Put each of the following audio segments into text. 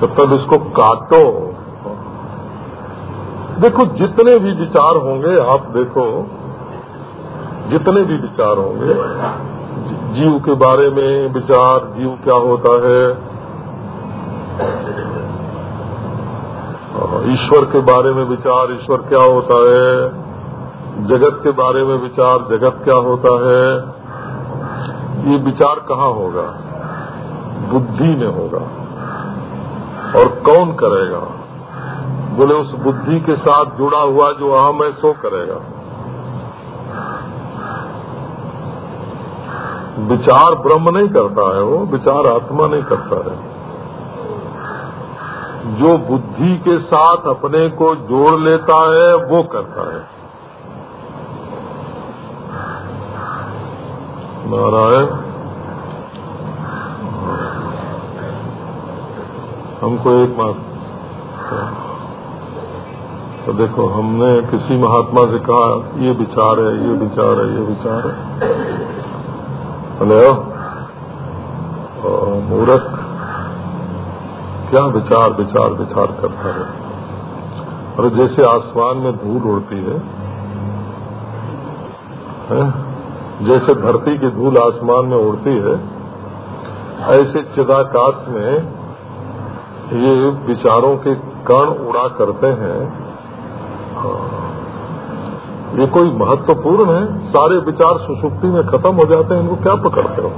तो तब इसको काटो। देखो, जितने भी विचार होंगे, आप देखो, जितने भी विचार होंगे, जीव के बारे में विचार, जीव क्या होता है ईश्वर के बारे में विचार, ईश्वर क्या होता है, जगत के बारे में विचार, जगत क्या होता है, ये विचार कहाँ होगा? बुद्धि में होगा। और कौन करेगा? बोले, उस बुद्धि के साथ जुड़ा हुआ जो अहम है, सो करेगा। विचार ब्रह्म नहीं करता है वो, विचार आत्मा नहीं करता है। जो बुद्धि के साथ अपने को जोड़ लेता है, वो करता है। नारायण हमको एक बात तो देखो हमने किसी महात्मा से कहा ये विचार है ये विचार है ये विचार है। हेलो मूर्ख क्या विचार विचार विचार करता है? और जैसे आसमान में धूल उड़ती है, है? जैसे धरती की धूल आसमान में उड़ती है ऐसे चिदाकाश में ये विचारों के कण उड़ा करते हैं। ये कोई महत्वपूर्ण है? सारे विचार सुसुप्ति में खत्म हो जाते हैं, इनको क्या पकड़ते हो?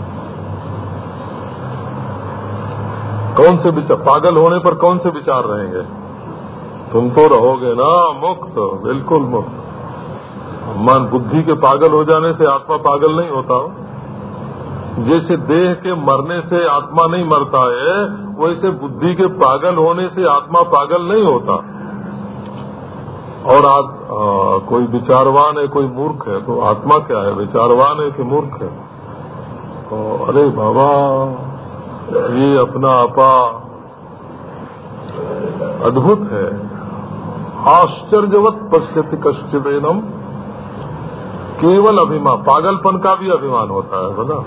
कौन से विचार, पागल होने पर कौन से विचार रहेंगे? तुम तो रहोगे ना, मुक्त, बिल्कुल मुक्त। मन, बुद्धि के पागल हो जाने से आत्मा पागल नहीं होता। जैसे देह के मरने से आत्मा नहीं मरता है वैसे बुद्धि के पागल होने से आत्मा पागल नहीं होता। और आज कोई विचारवान है, कोई मूर्ख है तो आत्मा क्या है? विचारवान है कि मूर्ख है? तो अरे बाबा, ये अपना आपा अद्भुत है। आश्चर्यवत पश्यति कश्चिदेनम केवल अभिमान, पागलपन का भी अभिमान होता है बोला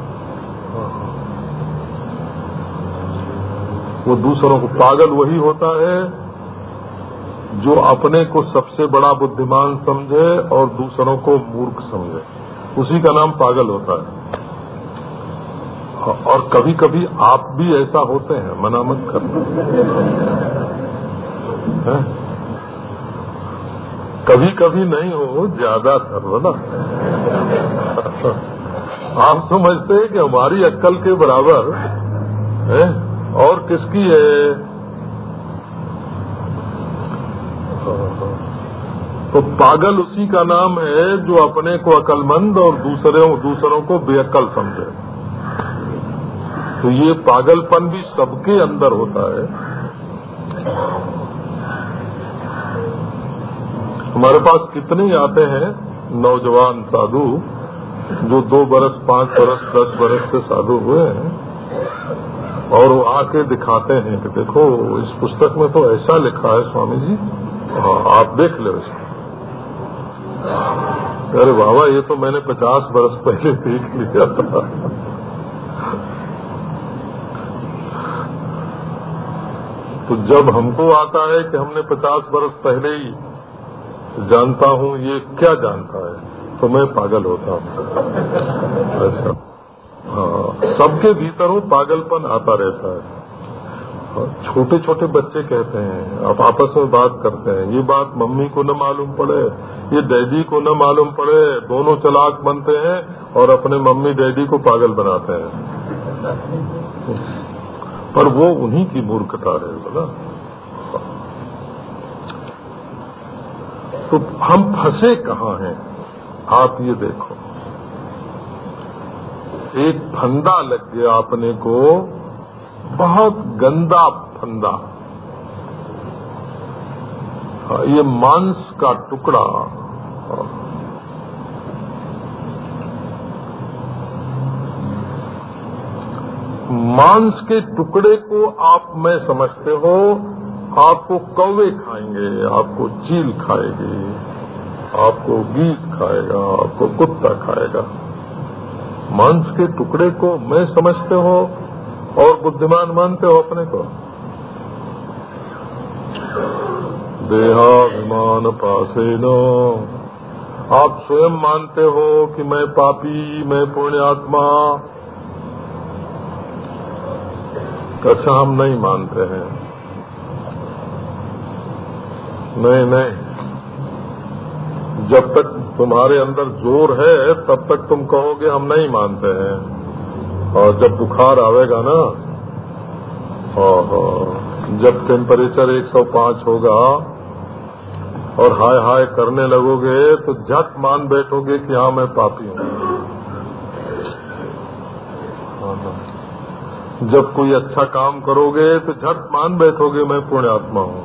वो दूसरों को पागल वही होता है जो अपने को सबसे बड़ा बुद्धिमान समझे और दूसरों को मूर्ख समझे। उसी का नाम पागल होता है। और कभी कभी आप भी ऐसा होते हैं मना मत करना। कभी कभी नहीं हो ज़्यादातर ना। आप समझते हैं कि हमारी अक्कल के बराबर, है? और किसकी है? तो पागल उसी का नाम है जो अपने को अकलमंद और दूसरे, दूसरों को बेअक्ल समझे। तो ये पागलपन भी सबके अंदर होता है। हमारे पास कितने आते हैं? नौजवान साधु, जो दो बरस, पाँच बरस, दस बरस से साधु हुए हैं। और वो आके दिखाते हैं कि देखो, इस पुस्तक में तो ऐसा लिखा है स्वामी जी हाँ आप देख ले उसको अरे बाबा, ये तो मैंने पचास बरस पहले देख लिया था। तो जब हमको आता है कि हमने पचास बरस पहले ही जानता हूँ, ये क्या जानता है? तो मैं पागल होता हूँ। हाँ सबके भीतर वो पागलपन आता रहता है। छोटे छोटे बच्चे कहते हैं, आप आपस में बात करते हैं, ये बात मम्मी को न मालूम पड़े, ये डैडी को न मालूम पड़े, दोनों चलाक बनते हैं और अपने मम्मी डैडी को पागल बनाते हैं। पर वो उन्हीं की मूर्खता है बोला। तो हम फंसे कहाँ हैं? आप ये देखो। एक फंदा लग गया अपने को। बहुत गंदा फंदा। ये मांस का टुकड़ा। मांस के टुकड़े को आप मैं समझते हो, आपको कौवे खाएँगे, आपको चील खाएगी, आपको गीत खाएगा, आपको कुत्ता खाएगा। मांस के टुकड़े को मैं समझते हो और बुद्धिमान मानते हो अपने को? देहाभिमान पासे न आप स्वयं मानते हो कि मैं पापी, मैं पुण्यात्मा। अच्छा हम नहीं मानते हैं। नहीं नहीं। जब तक तुम्हारे अंदर ज़ोर है, तब तक तुम कहोगे हम नहीं मानते हैं। और जब बुखार आवेगा ना जब टेम्परेचर 105 होगा और हाय हाय करने लगोगे तो झट मान बैठोगे कि हाँ मैं पापी हूँ। जब कोई अच्छा काम करोगे तो झट मान बैठोगे, मैं पुण्यात्मा हूँ।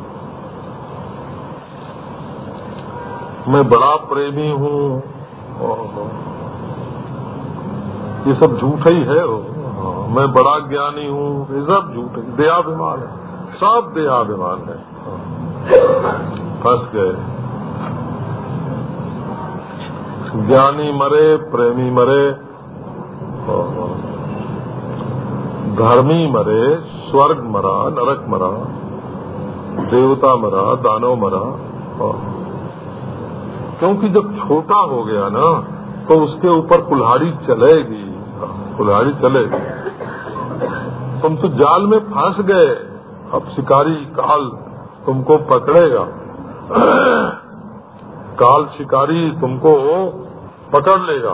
मैं बड़ा प्रेमी हूँ। ये सब झूठ ही है। मैं बड़ा ज्ञानी हूँ। ये सब झूठ है। है। सब दयाभिमान है। फंस गए। ज्ञानी मरे, प्रेमी मरे, धर्मी मरे, स्वर्ग मरा, नरक मरा, देवता मरा, दानव मरा क्योंकि जब छोटा हो गया ना तो उसके ऊपर कुल्हाड़ी चलेगी। कुल्हाड़ी चलेगी। तुम तो जाल में फंस गए। अब शिकारी काल तुमको पकड़ेगा। काल शिकारी तुमको पकड़ लेगा।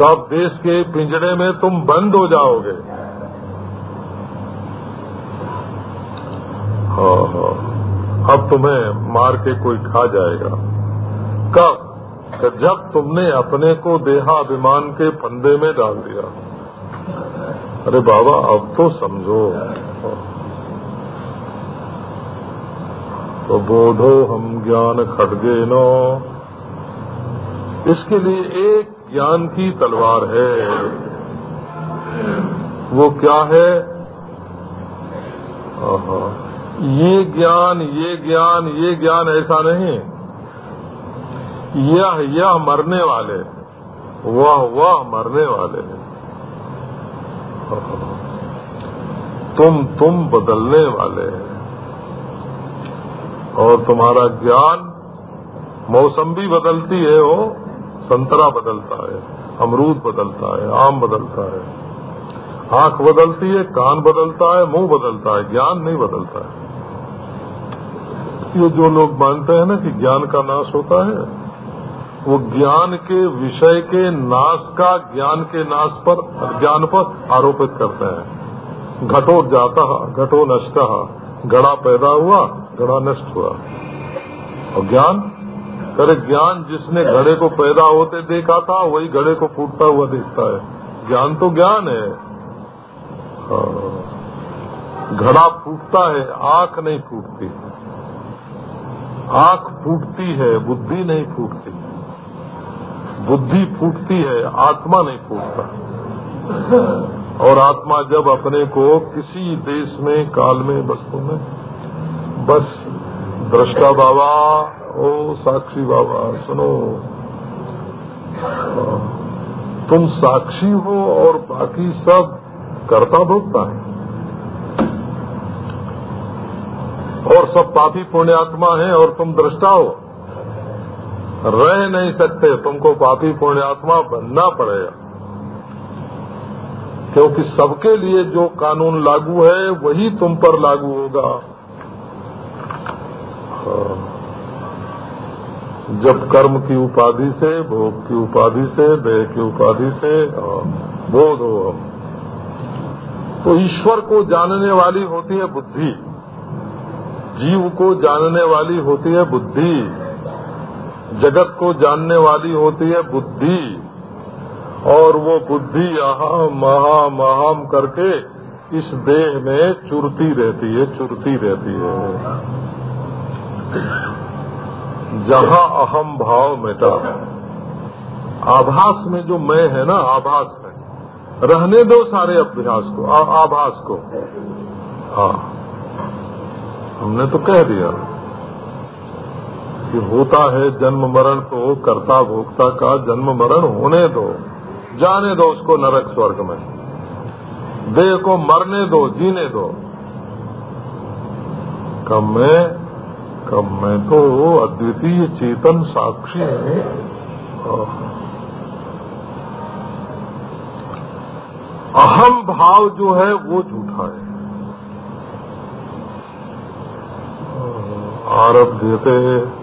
तब देश के पिंजरे में तुम बंद हो जाओगे। हाँ हाँ। अब तुम्हें मार के कोई खा जाएगा। कब जब तुमने अपने को देहाभिमान के फंदे में डाल दिया। अरे बाबा, अब तो समझो। तो बोधो हम ज्ञान खड़गे नो। इसके लिए एक ज्ञान की तलवार है। वो क्या है? ये ज्ञान ये ज्ञान ये ज्ञान ऐसा नहीं। यह यह मरने वाले वह वह मरने वाले तुम तुम बदलने वाले और तुम्हारा ज्ञान मौसम भी बदलती है, वो संतरा बदलता है, अमरूद बदलता है, आम बदलता है। आँख बदलती है, कान बदलता है, मुँह बदलता है, ज्ञान नहीं बदलता है। ये जो लोग मानते हैं ना कि ज्ञान का नाश होता है वो ज्ञान के विषय के नाश का ज्ञान के नाश पर, ज्ञान पर आरोपित करते हैं। घटो जाता, घटो नष्ट, घड़ा पैदा हुआ, घड़ा नष्ट हुआ। और ज्ञान? अरे ज्ञान जिसने घड़े को पैदा होते देखा था, वही घड़े को फूटता हुआ देखता है। ज्ञान तो ज्ञान है। हाँ। घड़ा फूटता है, आँख नहीं फूटती। आँख फूटती है, बुद्धि नहीं फूटती। बुद्धि फूटती है, आत्मा नहीं फूटता। और आत्मा जब अपने को किसी देश में, काल में, वस्तु में, बस दृष्टा बाबा, ओ साक्षी बाबा, सुनो। तुम साक्षी हो और बाकी सब कर्ता भोगता है। और सब पापी पुण्यात्मा है और तुम दृष्टा हो। रह नहीं सकते तुमको पापी पुण्यात्मा बनना पड़ेगा। क्योंकि सबके लिए जो कानून लागू है वही तुम पर लागू होगा। हाँ। जब कर्म की उपाधि से भोग की उपाधि से देह की उपाधि से हाँ, बोध हो तो ईश्वर को जानने वाली होती है बुद्धि। जीव को जानने वाली होती है बुद्धि। जगत को जानने वाली होती है बुद्धि। और वो बुद्धि अहम महा महाम करके इस देह में चुरती रहती है चुरती रहती है। जहाँ अहम भाव मिटा। आभास में जो मैं है ना आभास में रहने दो सारे अभ्यास को आ, आभास को। हाँ। हमने तो कह दिया। कि होता है जन्म मरण तो कर्ता भोक्ता का जन्म मरण होने दो, जाने दो उसको नरक स्वर्ग में। देह को मरने दो, जीने दो। कब में कब मैं तो अद्वितीय चेतन साक्षी हूँ। अहम भाव जो है वो झूठा है। आरभ्यते जीव जगत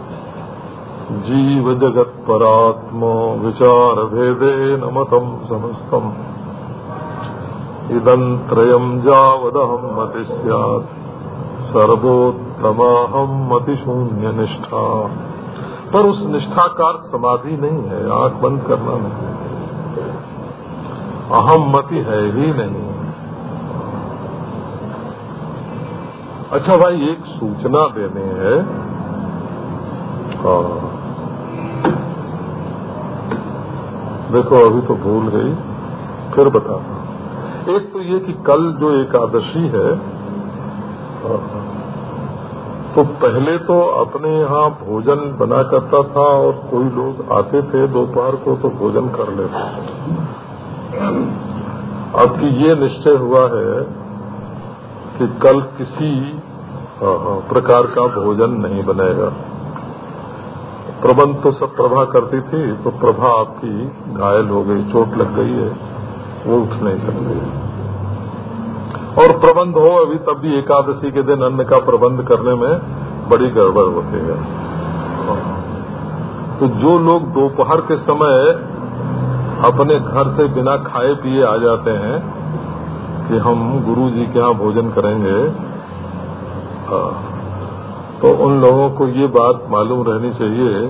परात्म विचार भेदे समस्तम। इदं त्रयम् जावदहम् मति सर्वोत्तमाहम मतिशून्य निष्ठा पर उस निष्ठा का समाधि नहीं है, आँख बंद करना नहीं। अहम मति है ही नहीं। अच्छा भाई, एक सूचना देनी है। हाँ। देखो अभी तो भूल गई, फिर बताना एक तो ये कि कल जो एकादशी है तो पहले तो अपने यहाँ भोजन बना करता था और कोई लोग आते थे दोपहर को तो भोजन कर लेते अब की ये निश्चय हुआ है कि कल किसी प्रकार का भोजन नहीं बनेगा। प्रबंध तो सब प्रभा करती थी तो प्रभा आपकी घायल हो गई, चोट लग गई है, वो उठ नहीं सकते। और प्रबंध हो अभी, तब भी एकादशी के दिन अन्न का प्रबंध करने में बड़ी गड़बड़ होती है। तो जो लोग दोपहर के समय अपने घर से बिना खाए पिए आ जाते हैं, कि हम गुरु जी के यहाँ भोजन करेंगे तो उन लोगों को ये बात मालूम रहनी चाहिए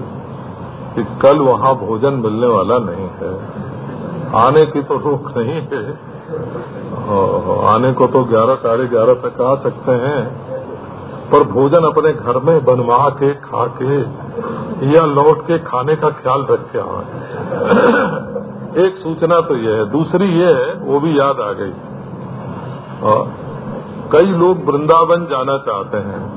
कि कल वहाँ भोजन मिलने वाला नहीं है। आने की तो रोक नहीं है। आने को तो ग्यारह साढ़े ग्यारह तक आ सकते हैं, पर भोजन अपने घर में बनवा के, खा के, या लौट के खाने का ख्याल रखे आए। एक सूचना तो ये है, दूसरी ये है, वो भी याद आ गई। कई लोग वृंदावन जाना चाहते हैं।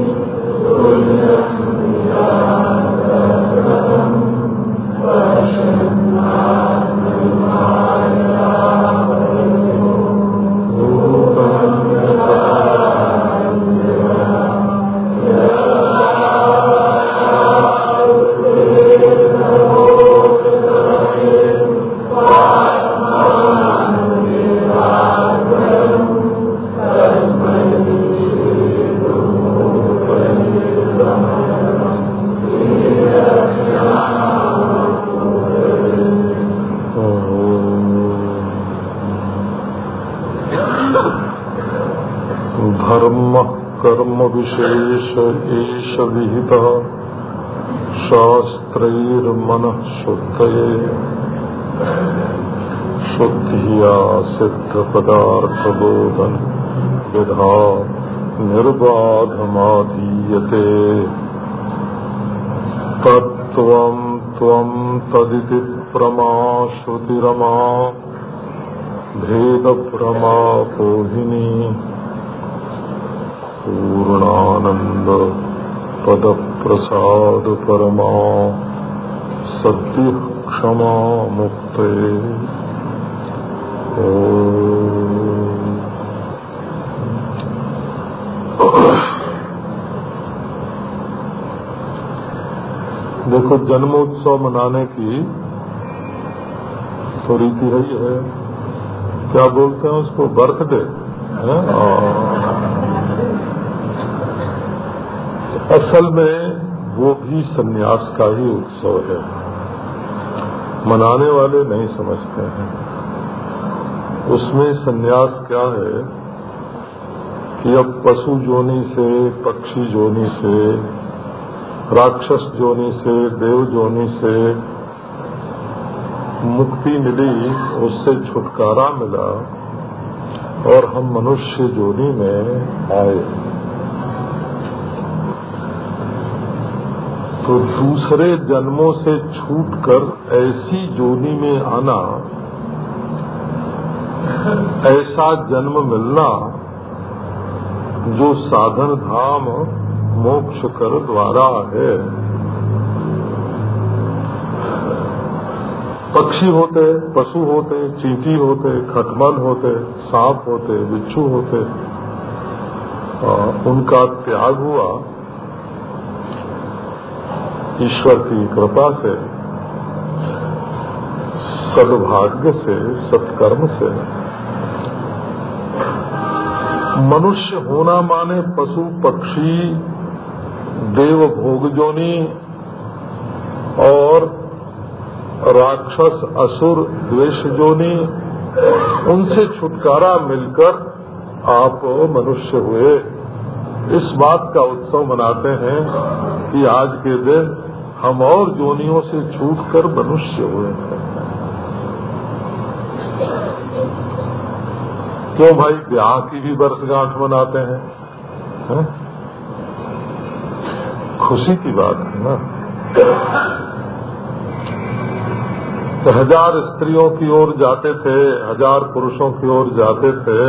विशेष एष विहित शास्त्रैर्मनः शुद्धये विधा निर्बाधमाधीयते। तत्त्वम् त्वम् तदिति प्रमा श्रुतिरमा भेदप्रमा कोहिनी पूर्णानंद पद प्रसाद परमा सत्य क्षमा मुक्त। देखो, जन्मोत्सव मनाने की तो रीति है क्या बोलते हैं उसको? बर्थडे असल में वो भी सन्यास का ही उत्सव है। मनाने वाले नहीं समझते हैं। उसमें सन्यास क्या है कि अब पशु जोनी से, पक्षी जोनी से, राक्षस जोनी से, देव जोनी से मुक्ति मिली, उससे छुटकारा मिला और हम मनुष्य जोनी में आए। तो दूसरे जन्मों से छूटकर ऐसी जोनी में आना, ऐसा जन्म मिलना जो साधन धाम मोक्ष कर द्वारा है। पक्षी होते, पशु होते, चींटी होते, खटमल होते, सांप होते, बिच्छू होते उनका त्याग हुआ। ईश्वर की कृपा से, सद्भाग्य से, सत्कर्म से। मनुष्य होना माने पशु, पक्षी देव भोग जोनी और राक्षस, असुर, द्वेष जोनी। उनसे छुटकारा मिलकर आप मनुष्य हुए। इस बात का उत्सव मनाते हैं कि आज के दिन हम और जोनियों से छूटकर मनुष्य हुए हैं क्यों भाई, ब्याह की भी वर्षगांठ मनाते हैं, है? खुशी की बात है ना तो हज़ार स्त्रियों की ओर जाते थे, हज़ार पुरुषों की ओर जाते थे,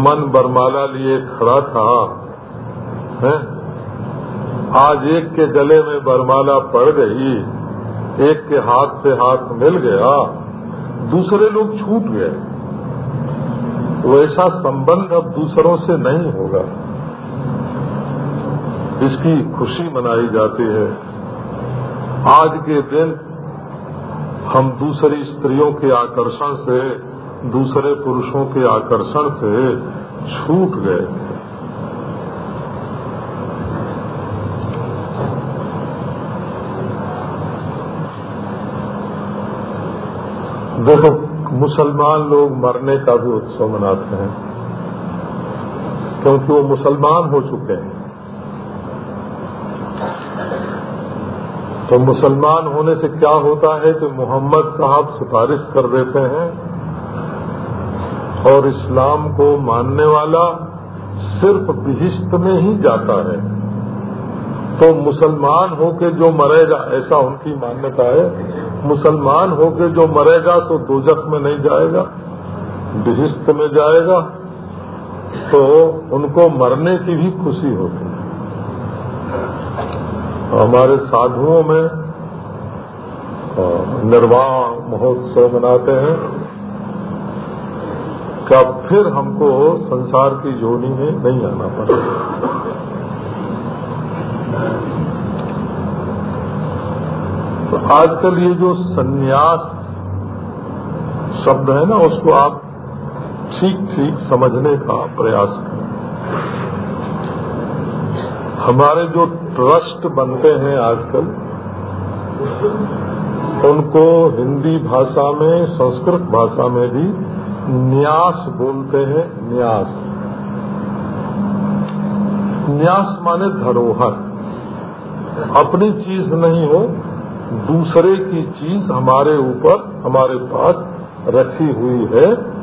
मन बरमाला लिए खड़ा था, है? आज एक के गले में बरमाला पड़ गई, एक के हाथ से हाथ मिल गया, दूसरे लोग छूट गए। वैसा संबंध अब दूसरों से नहीं होगा। इसकी खुशी मनाई जाती है। आज के दिन हम दूसरी स्त्रियों के आकर्षण से, दूसरे पुरुषों के आकर्षण से छूट गए। देखो मुसलमान लोग मरने का भी उत्सव मनाते हैं। क्योंकि वो मुसलमान हो चुके हैं। तो मुसलमान होने से क्या होता है कि मोहम्मद साहब सिफारिश कर देते हैं और इस्लाम को मानने वाला सिर्फ़ बिहिस्त में ही जाता है। तो मुसलमान होके जो मरेगा, ऐसा उनकी मान्यता है। मुसलमान होके जो मरेगा तो दोजख में नहीं जाएगा बिहिस्त में जाएगा तो उनको मरने की भी खुशी होती है। हमारे साधुओं में निर्वाण महोत्सव मनाते हैं। क्या फिर हमको संसार की जोनी में नहीं आना पड़ेगा? आजकल ये जो सन्यास शब्द है ना, उसको आप ठीक ठीक समझने का प्रयास करें। हमारे जो ट्रस्ट बनते हैं आजकल, उनको हिंदी भाषा में, संस्कृत भाषा में भी न्यास बोलते हैं, न्यास। न्यास माने धरोहर। अपनी चीज़ नहीं हो दूसरे की चीज़ हमारे ऊपर, हमारे पास रखी हुई है।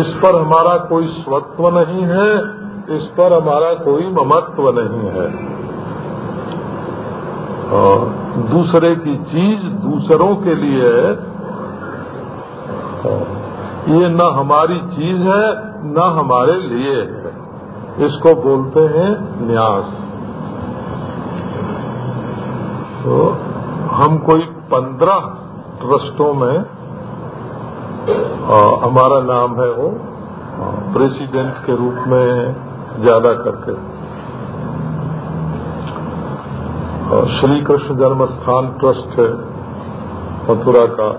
इस पर हमारा कोई स्वत्व नहीं है, इस पर हमारा कोई ममत्व नहीं है। और दूसरे की चीज़ दूसरों के लिए है। ये न हमारी चीज़ है, न हमारे लिए है। इसको बोलते हैं न्यास। तो हम कोई पंद्रह ट्रस्टों में आ, हमारा नाम है वो प्रेसिडेंट के रूप में ज़्यादा करके। श्री कृष्ण जन्म स्थान ट्रस्ट है मथुरा का।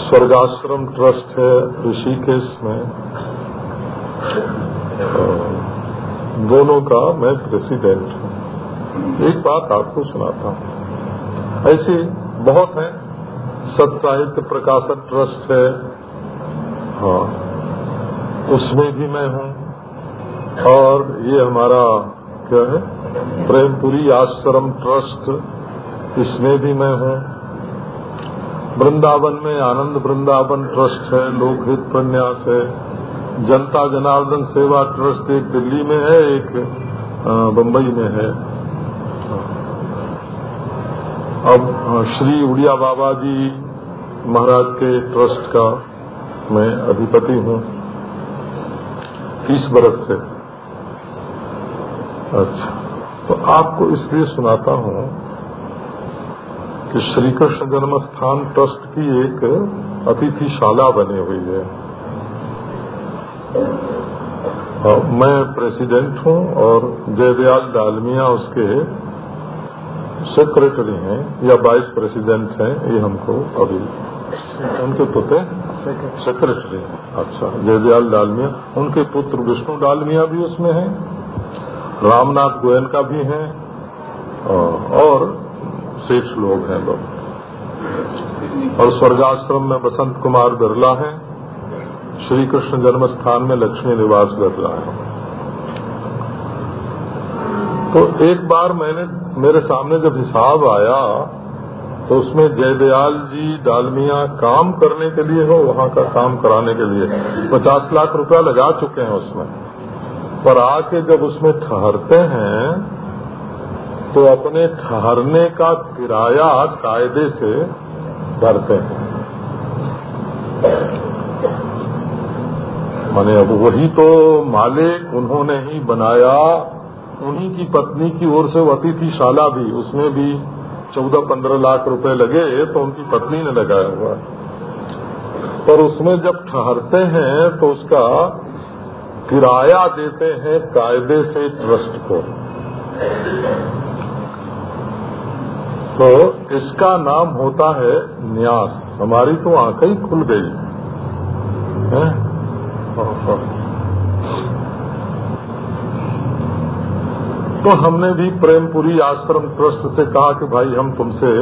स्वर्गाश्रम ट्रस्ट है ऋषिकेश में। दोनों का मैं प्रेसिडेंट एक बात आपको सुनाता हूँ। ऐसे बहुत है। सत साहित्य प्रकाशन ट्रस्ट है। हाँ उसमें भी मैं हूँ। और ये हमारा क्या है? प्रेमपुरी आश्रम ट्रस्ट, इसमें भी मैं हूँ। वृंदावन में आनंद वृंदावन ट्रस्ट है, लोकहित प्रन्यास है। जनता जनार्दन सेवा ट्रस्ट एक दिल्ली में है, एक बम्बई में है। अब श्री उड़िया बाबा जी महाराज के ट्रस्ट का मैं अधिपति हूँ। तीस बरस से। अच्छा तो आपको इसलिए सुनाता हूँ कि श्री कृष्ण जन्म स्थान ट्रस्ट की एक अतिथिशाला बनी हुई है। मैं प्रेसिडेंट हूँ और जयदयाल डालमिया उसके सेक्रेटरी हैं या वाइस प्रेसिडेंट हैं ये हमको अभी उनके पुत्र सेक्रेटरी हैं अच्छा जयदयाल डालमिया। उनके पुत्र विष्णु डालमिया भी उसमें हैं रामनाथ गोयन का भी है और सेठ लोग हैं लोग और स्वर्गाश्रम में बसंत कुमार बिरला हैं श्री कृष्ण जन्म स्थान में लक्ष्मी निवास बिरला है। तो एक बार मैंने मेरे सामने जब हिसाब आया तो उसमें जयदयाल जी डालमिया काम करने के लिए हो, वहाँ का काम कराने के लिए। पचास लाख रुपया लगा चुके हैं उसमें। पर आके जब उसमें ठहरते हैं तो अपने ठहरने का किराया कायदे से भरते हैं। माने अब वही तो मालिक उन्होंने ही बनाया उन्हीं की पत्नी की ओर से वो अतिथिशाला भी, उसमें भी चौदह पंद्रह लाख रुपए लगे तो उनकी पत्नी ने लगाया हुआ पर उसमें जब ठहरते हैं तो उसका किराया देते हैं कायदे से ट्रस्ट को। तो इसका नाम होता है न्यास। हमारी तो आँखें ही खुल गई। है। तो हमने भी प्रेमपुरी आश्रम ट्रस्ट से कहा कि भाई हम तुमसे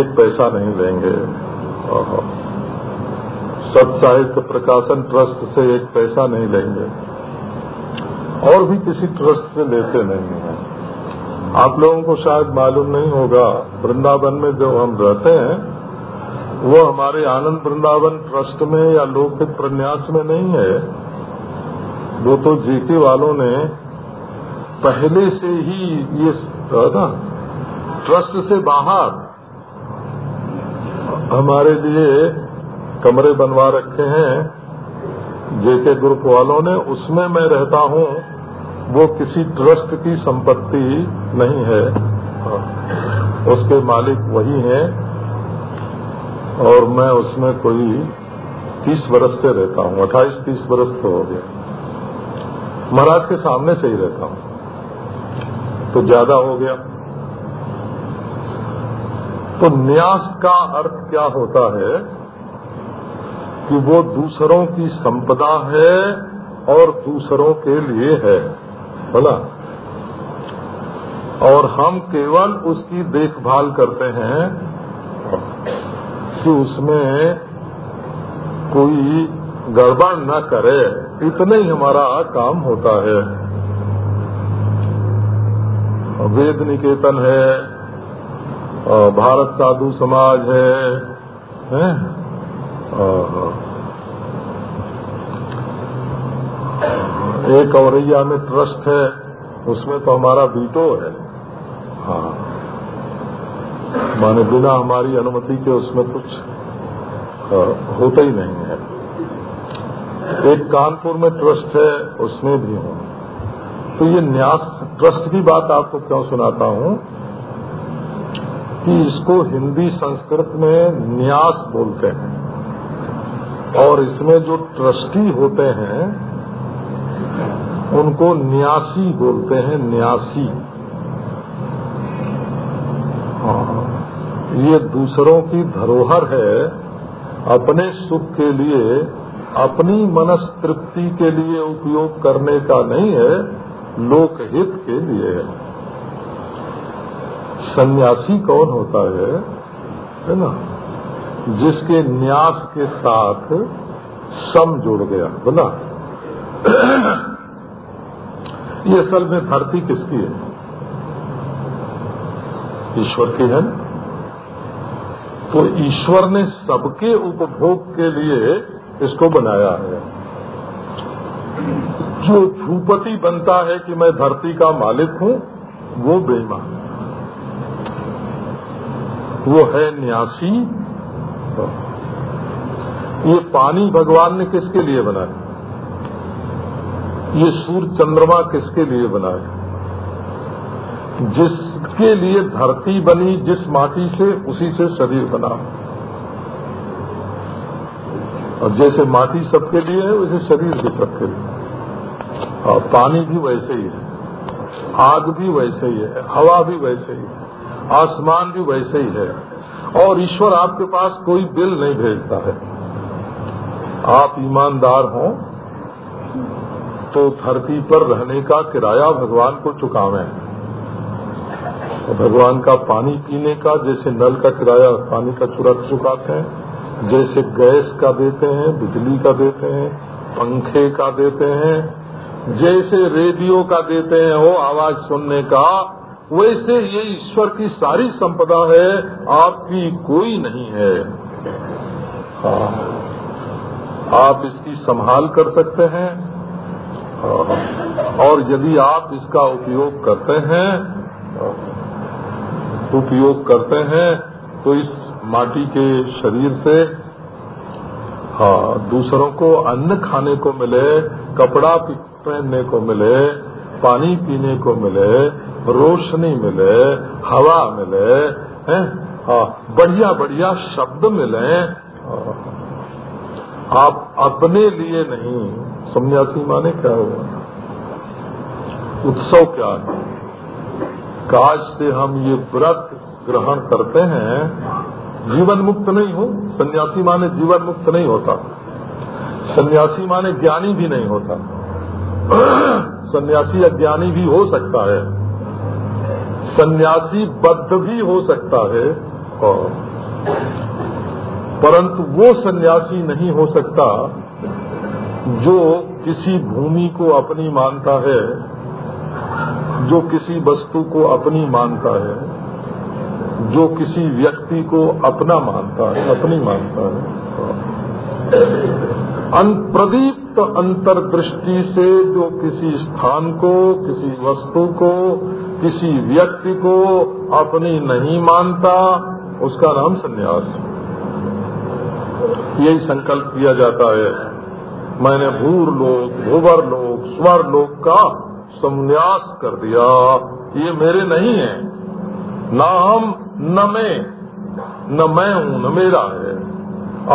एक पैसा नहीं लेंगे। सत साहित्य प्रकाशन ट्रस्ट से एक पैसा नहीं लेंगे। और भी किसी ट्रस्ट से लेते नहीं हैं। आप लोगों को शायद मालूम नहीं होगा, वृंदावन में जो हम रहते हैं, वो हमारे आनंद वृंदावन ट्रस्ट में या लोकहित प्रन्यास में नहीं है। वो तो जीके वालों ने पहले से ही ये ना ट्रस्ट से बाहर हमारे लिए कमरे बनवा रखे हैं। जेके ग्रुप वालों ने, उसमें मैं रहता हूँ, वो किसी ट्रस्ट की संपत्ति नहीं है। उसके मालिक वही हैं और मैं उसमें कोई तीस बरस से रहता हूँ, अट्ठाईस तीस बरस तो हो गया। महाराज के सामने से ही रहता हूँ। तो ज़्यादा हो गया। तो न्यास का अर्थ क्या होता है कि वो दूसरों की संपदा है और दूसरों के लिए है बोला और हम केवल उसकी देखभाल करते हैं कि उसमें कोई गड़बड़ न करे। इतना ही हमारा काम होता है। वेद निकेतन है भारत साधु समाज है? एक औरैया में ट्रस्ट है, उसमें तो हमारा बीटो है। हाँ। माने बिना हमारी अनुमति के उसमें कुछ होता ही नहीं है। एक कानपुर में ट्रस्ट है, उसमें भी हूँ। तो ये न्यास की बात आपको क्यों सुनाता हूँ? कि इसको हिंदी संस्कृत में न्यास बोलते हैं। और इसमें जो ट्रस्टी होते हैं उनको न्यासी बोलते हैं न्यासी। हाँ, ये दूसरों की धरोहर है अपने सुख के लिए अपनी मनस तृप्ति के लिए उपयोग करने का नहीं है लोकहित के लिए। है सन्यासी कौन होता है? है ना? जिसके न्यास के साथ सम जुड़ गया। बोला। ये असल में धरती किसकी है? ईश्वर की है। तो ईश्वर ने सबके उपभोग के लिए इसको बनाया है। जो भूपति बनता है कि मैं धरती का मालिक हूँ, वो बेईमान वो है न्यासी। ये पानी भगवान ने किसके लिए बनाया? ये सूर्य चंद्रमा किसके लिए बनाए जिसके लिए धरती बनी, जिस माटी से, उसी से शरीर बना। और जैसे माटी सबके लिए है, वैसे शरीर भी सबके लिए। और पानी भी वैसे ही है, आग भी वैसे ही है, हवा भी वैसे ही है, आसमान भी वैसे ही है, और ईश्वर आपके पास कोई बिल नहीं भेजता है। आप ईमानदार हों तो धरती पर रहने का किराया भगवान को चुकावे। तो भगवान का पानी पीने का, जैसे नल का किराया पानी का चुरा चुकाते हैं, जैसे गैस का देते हैं, बिजली का देते हैं, पंखे का देते हैं जैसे रेडियो का देते हैं वो आवाज़ सुनने का, वैसे ये ईश्वर की सारी संपदा है, आपकी कोई नहीं है हाँ। आप इसकी संभाल कर सकते हैं हाँ। और यदि आप इसका उपयोग करते हैं, उपयोग करते हैं तो इस माटी के शरीर से हाँ दूसरों को अन्न खाने को मिले, कपड़ा पहनने को मिले, पानी पीने को मिले, रोशनी मिले, हवा मिले, हैं? हाँ बढ़िया बढ़िया शब्द मिले। आप अपने लिए नहीं, सन्यासी माने क्या हुआ? उत्सव क्या है? काज से हम ये व्रत ग्रहण करते हैं, जीवन मुक्त नहीं हो, सन्यासी माने जीवन मुक्त नहीं होता। सन्यासी माने ज्ञानी भी नहीं होता। सन्यासी अज्ञानी भी हो सकता है। सन्यासी बद्ध भी हो सकता है परंतु वो सन्यासी नहीं हो सकता जो किसी भूमि को अपनी मानता है, जो किसी वस्तु को अपनी मानता है, जो किसी व्यक्ति को अपना मानता है, अपनी मानता है। प्रदीप्त अंतर्दृष्टि से जो किसी स्थान को, किसी वस्तु को, किसी व्यक्ति को अपनी नहीं मानता, उसका नाम संन्यास। यही संकल्प किया जाता है। मैंने भूर लोक भूवर लोक स्वर लोक का संन्यास कर दिया। ये मेरे नहीं है। न हम, न मैं। न मैं हूँ, न मेरा है।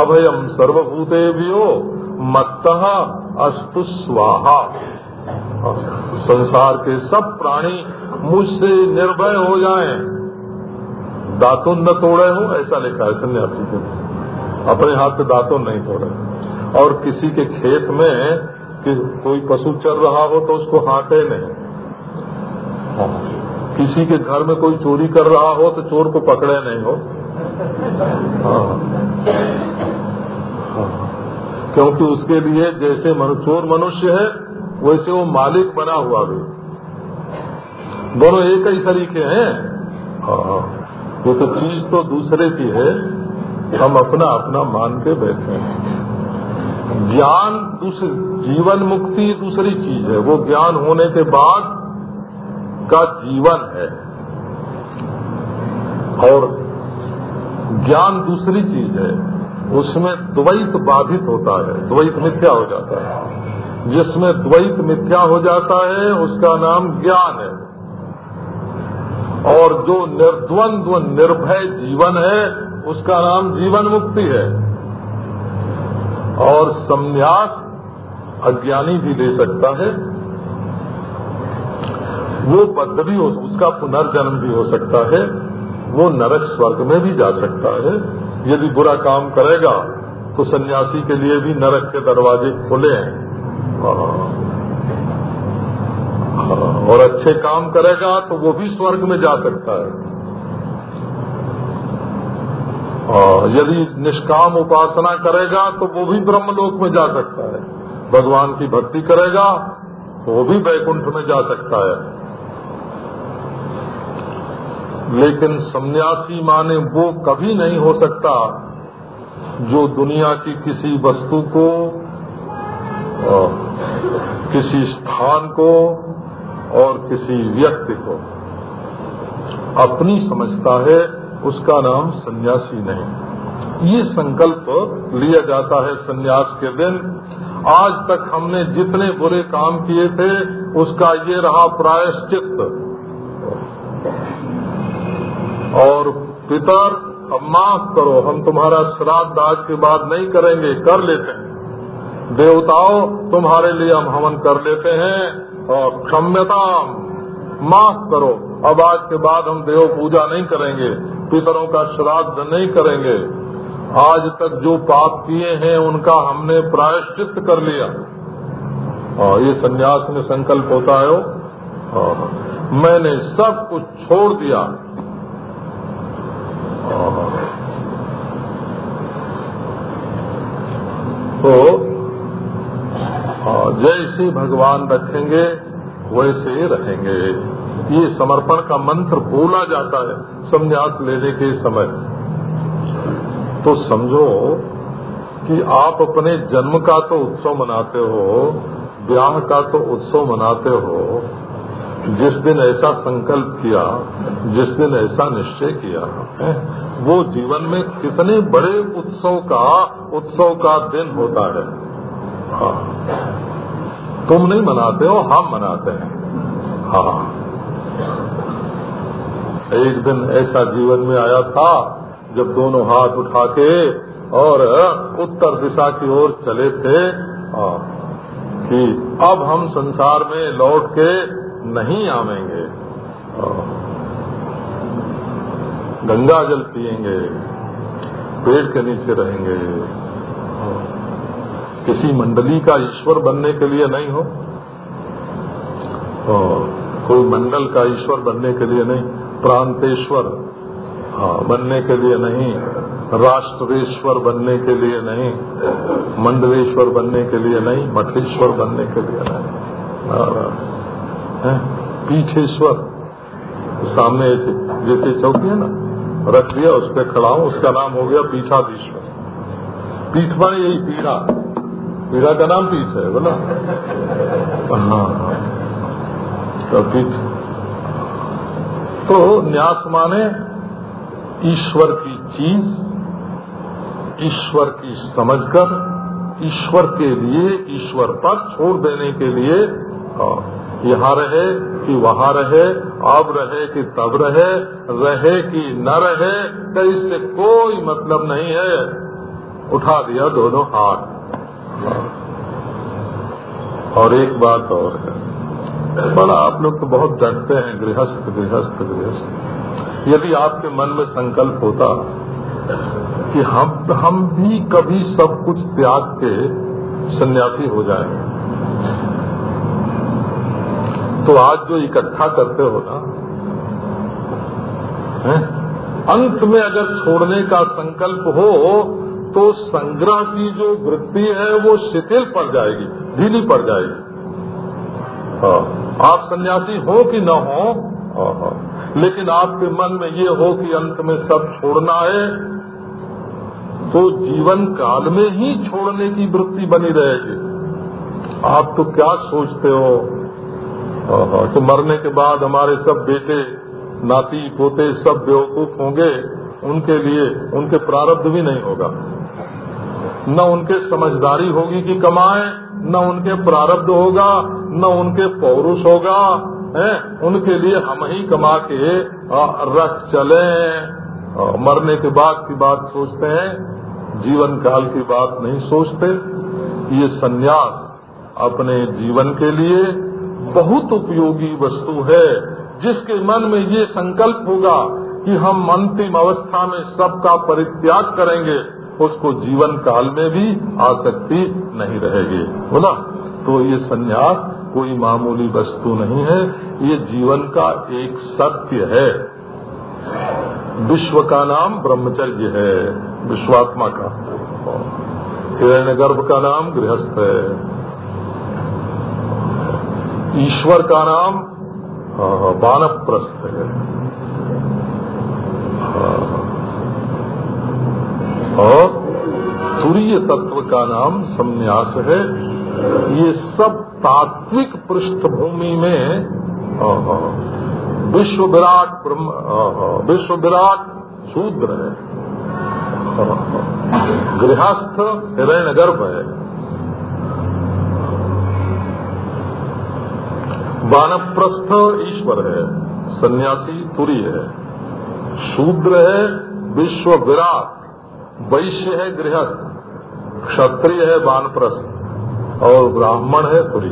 अभयम सर्वभूते व्यो मत अस्तु स्वाहा। संसार के सब प्राणी मुझसे निर्भय हो जाएँ। दातुन न तोड़े हो, ऐसा लिखा है सन्यासी के। अपने हाथ से दातुन नहीं तोड़े। और किसी के खेत में कि कोई पशु चल रहा हो तो उसको हाटे नहीं। किसी के घर में कोई चोरी कर रहा हो तो चोर को पकड़े नहीं हो हाँ। हाँ। क्योंकि उसके लिए जैसे चोर मनुष्य है, वैसे वो मालिक बना हुआ भी। दोनों एक ही तरीके हैं। हाँ वो तो चीज़ तो दूसरे की है। हम अपना अपना मान के बैठे हैं। ज्ञान दूसरी जीवन मुक्ति दूसरी चीज़ है। वो ज्ञान होने के बाद का जीवन है। और ज्ञान दूसरी चीज़ है। उसमें द्वैत बाधित होता है, द्वैत मिथ्या हो जाता है। जिसमें द्वैत मिथ्या हो जाता है, उसका नाम ज्ञान है। और जो निर्द्वंद्व, निर्भय जीवन है, उसका नाम जीवन मुक्ति है। और संन्यास अज्ञानी भी ले सकता है। वो पद भी हो, उसका पुनर्जन्म भी हो सकता है। वो नरक स्वर्ग में भी जा सकता है। यदि बुरा काम करेगा तो सन्यासी के लिए भी नरक के दरवाजे खुले हैं। और अच्छे काम करेगा तो वो भी स्वर्ग में जा सकता है। और यदि निष्काम उपासना करेगा तो वो भी ब्रह्मलोक में जा सकता है। भगवान की भक्ति करेगा तो वो भी वैकुंठ में जा सकता है। लेकिन सन्यासी माने वो कभी नहीं हो सकता जो दुनिया की किसी वस्तु को किसी स्थान को और किसी व्यक्ति को अपनी समझता है, उसका नाम सन्यासी नहीं। ये संकल्प लिया जाता है सन्यास के दिन। आज तक हमने जितने बुरे काम किए थे, उसका ये रहा प्रायश्चित और पितर अब माफ़ करो, हम तुम्हारा श्राद्ध आज के बाद नहीं करेंगे, कर लेते हैं। देवताओं, तुम्हारे लिए हम हवन कर लेते हैं, और क्षम्यता, माफ़ करो, अब आज के बाद हम देव पूजा नहीं करेंगे, पितरों का श्राद्ध नहीं करेंगे। आज तक जो पाप किए हैं, उनका हमने प्रायश्चित कर लिया। और ये संन्यास में संकल्प होता है मैंने सब कुछ छोड़ दिया तो जैसे भगवान रखेंगे, वैसे रहेंगे। ये समर्पण का मंत्र बोला जाता है, संन्यास लेने के समय। तो समझो कि आप अपने जन्म का तो उत्सव मनाते हो, ब्याह का तो उत्सव मनाते हो, जिस दिन ऐसा संकल्प किया, जिस दिन ऐसा निश्चय किया, है? वो जीवन में कितने बड़े उत्सव का उत्सव का दिन होता है। हाँ। तुम नहीं मनाते हो, हम मनाते हैं। हाँ एक दिन ऐसा जीवन में आया था, जब दोनों हाथ उठा के और उत्तर दिशा की ओर चले थे कि अब हम संसार में लौट के नहीं आवेंगे। गंगा जल पिएँगे पेड़ के नीचे रहेंगे। किसी मंडली का ईश्वर बनने के लिए नहीं हो। कोई मंडल का ईश्वर बनने के लिए नहीं, प्रांतेश्वर हाँ बनने के लिए नहीं, राष्ट्रेश्वर बनने के लिए नहीं, मंडलेश्वर बनने के लिए नहीं, मठेश्वर बनने के लिए नहीं। पीठेश्वर सामने ऐसे जैसे चौकी है ना? रख दिया, उस पर खड़ा हूँ, उसका नाम हो गया पीठाधीश्वर। पीठ माने यही पीढ़ा पीढ़ा का नाम पीठ है, बोला। हाँ तो पीठ। तो न्यास माने ईश्वर की चीज़, ईश्वर की समझकर ईश्वर के लिए, ईश्वर पर छोड़ देने के लिए यहाँ रहे कि वहाँ रहे, अब रहे कि तब रहे रहे कि न रहे तो इससे कोई मतलब नहीं है। उठा दिया दोनों हाथ। और एक बात और है। बड़ा, आप लोग तो बहुत डरते हैं, गृहस्थ गृहस्थ गृहस्थ। यदि आपके मन में संकल्प होता कि हम हम भी कभी सब कुछ त्याग के सन्यासी हो जाए तो आज जो इकट्ठा करते हो ना, है? अंत में अगर छोड़ने का संकल्प हो तो संग्रह की जो वृत्ति है वो शिथिल पड़ जाएगी, ढीली पड़ जाएगी। हाँ आप सन्यासी हो कि न हो लेकिन आपके मन में ये हो कि अंत में सब छोड़ना है तो जीवन काल में ही छोड़ने की वृत्ति बनी रहेगी। आप तो क्या सोचते हो तो मरने के बाद हमारे सब बेटे, नाती, पोते सब बेवकूफ़ होंगे, उनके लिए, उनके प्रारब्ध भी नहीं होगा। न उनके समझदारी होगी कि कमाए, न उनके प्रारब्ध होगा, न उनके पौरुष होगा। है? उनके लिए हम ही कमा के रख चले। मरने के बाद की बात सोचते हैं, जीवन काल की बात नहीं सोचते। ये सन्यास अपने जीवन के लिए बहुत उपयोगी वस्तु है, जिसके मन में ये संकल्प होगा कि हम अंतिम अवस्था में सबका परित्याग करेंगे। उसको जीवन काल में भी आसक्ति नहीं रहेगी। बोला तो ये संन्यास कोई मामूली वस्तु नहीं है। ये जीवन का एक सत्य है। विश्व का नाम ब्रह्मचर्य है। विश्वात्मा का। हिरण्य गर्भ का नाम गृहस्थ है। ईश्वर का नाम बानप्रस्थ है। और सूर्य तत्व का नाम संन्यास है। ये सब तात्विक पृष्ठभूमि में विश्व विराट ब्रह्म विश्व विराट शूद्र है। गृहस्थ हिरण्य गर्भ है। वानप्रस्थ ईश्वर है। सन्यासी तुरी है। शूद्र है विश्व विराट वैश्य है गृहस्थ, क्षत्रिय है वानप्रस्थ, और ब्राह्मण है तुरी।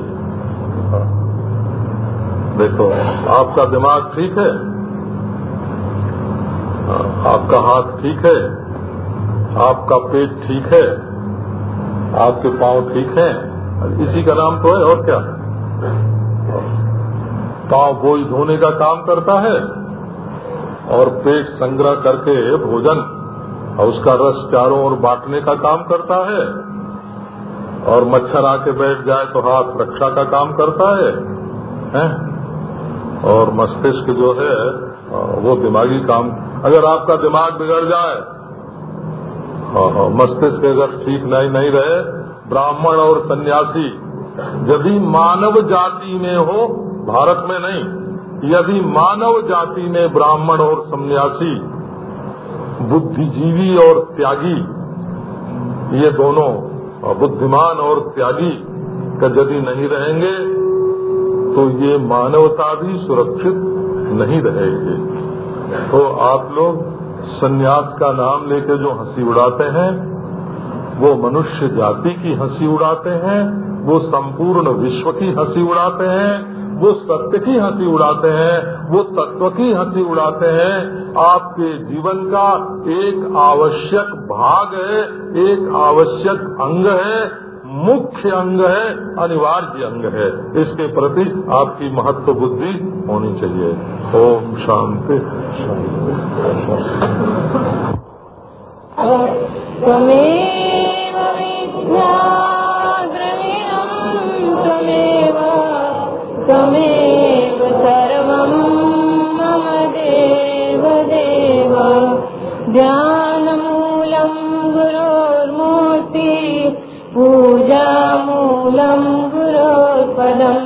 देखो, आपका दिमाग ठीक है? आपका हाथ ठीक है? आपका पेट ठीक है? आपके पाँव ठीक है? इसी का नाम तो है, और क्या? पाँव बोझ धोने का काम करता है, और पेट संग्रह करके भोजन। और उसका रस चारों ओर बांटने का काम करता है और मच्छर आके बैठ जाए तो हाथ रक्षा का काम करता है, है? और मस्तिष्क जो है वो दिमागी काम अगर आपका दिमाग बिगड़ जाए हाँ, हाँ, मस्तिष्क अगर ठीक नहीं नहीं रहे ब्राह्मण और सन्यासी यदि मानव जाति में हो भारत में नहीं यदि मानव जाति में ब्राह्मण और सन्यासी बुद्धिजीवी और त्यागी। ये दोनों बुद्धिमान और त्यागी का यदि नहीं रहेंगे तो ये मानवता भी सुरक्षित नहीं रहेगी। तो आप लोग सन्यास का नाम लेके जो हँसी उड़ाते हैं, वो मनुष्य जाति की हँसी उड़ाते हैं, वो संपूर्ण विश्व की हँसी उड़ाते हैं वो सत्य की हँसी उड़ाते हैं, वो तत्व की हँसी उड़ाते हैं। आपके जीवन का एक आवश्यक भाग है, एक आवश्यक अंग है, मुख्य अंग है, अनिवार्य अंग है। इसके प्रति आपकी महत्व बुद्धि होनी चाहिए। ओम शांति। त्वमेव सर्वं मम देव देव ध्यानमूलं गुरोर्मूर्ति पूजामूलं गुरोर्पदम्